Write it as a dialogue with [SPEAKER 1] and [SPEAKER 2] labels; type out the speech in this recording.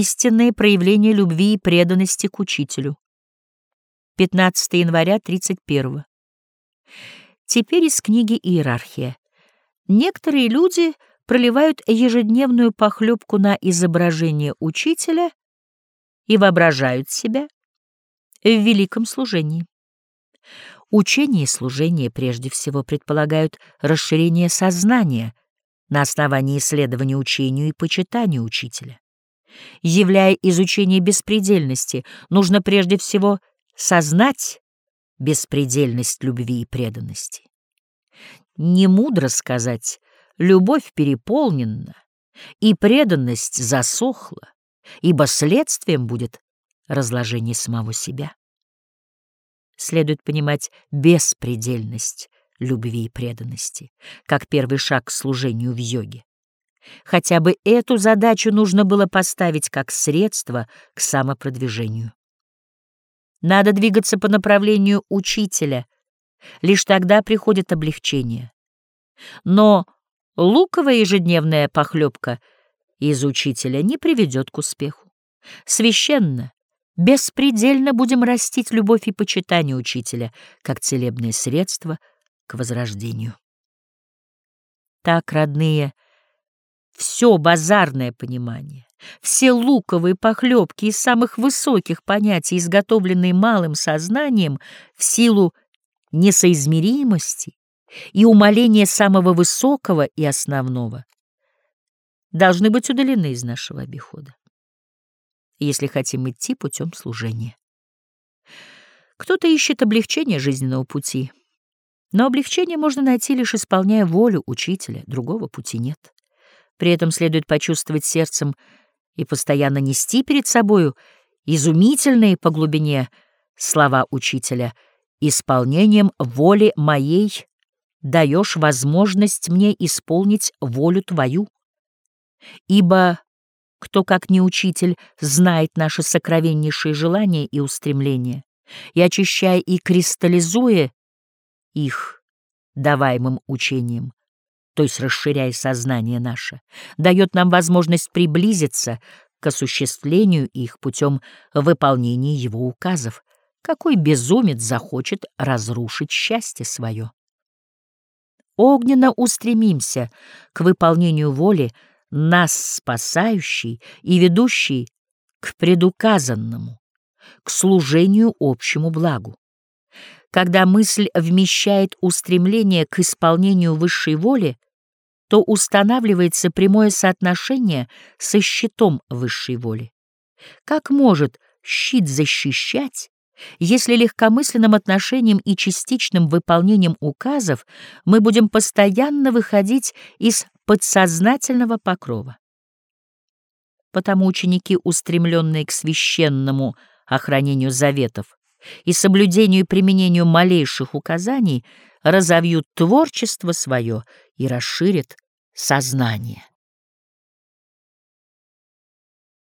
[SPEAKER 1] истинное проявление любви и преданности к учителю. 15 января 31 Теперь из книги «Иерархия». Некоторые люди проливают ежедневную похлебку на изображение учителя и воображают себя в великом служении. Учение и служение прежде всего предполагают расширение сознания на основании исследования учению и почитания учителя. Являя изучение беспредельности, нужно прежде всего сознать беспредельность любви и преданности. Не мудро сказать, любовь переполнена, и преданность засохла, ибо следствием будет разложение самого себя. Следует понимать беспредельность любви и преданности, как первый шаг к служению в йоге. Хотя бы эту задачу нужно было поставить как средство к самопродвижению. Надо двигаться по направлению учителя, лишь тогда приходит облегчение. Но луковая ежедневная похлебка из учителя не приведет к успеху. Священно, беспредельно будем растить любовь и почитание учителя как целебное средство к возрождению. Так, родные, все базарное понимание, все луковые похлебки из самых высоких понятий, изготовленные малым сознанием в силу несоизмеримости и умоления самого высокого и основного, должны быть удалены из нашего обихода, если хотим идти путем служения. Кто-то ищет облегчение жизненного пути, но облегчение можно найти лишь исполняя волю учителя, другого пути нет. При этом следует почувствовать сердцем и постоянно нести перед собою изумительные по глубине слова учителя «Исполнением воли моей даешь возможность мне исполнить волю твою». Ибо кто, как не учитель, знает наши сокровеннейшие желания и устремления, и, очищая и кристаллизуя их даваемым учением, то есть расширяя сознание наше, дает нам возможность приблизиться к осуществлению их путем выполнения его указов. Какой безумец захочет разрушить счастье свое? Огненно устремимся к выполнению воли, нас спасающей и ведущей к предуказанному, к служению общему благу. Когда мысль вмещает устремление к исполнению высшей воли, то устанавливается прямое соотношение со щитом высшей воли. Как может щит защищать, если легкомысленным отношением и частичным выполнением указов мы будем постоянно выходить из подсознательного покрова? Потому ученики, устремленные к священному охранению заветов, и соблюдению и применению малейших указаний разовьют творчество свое и расширят сознание.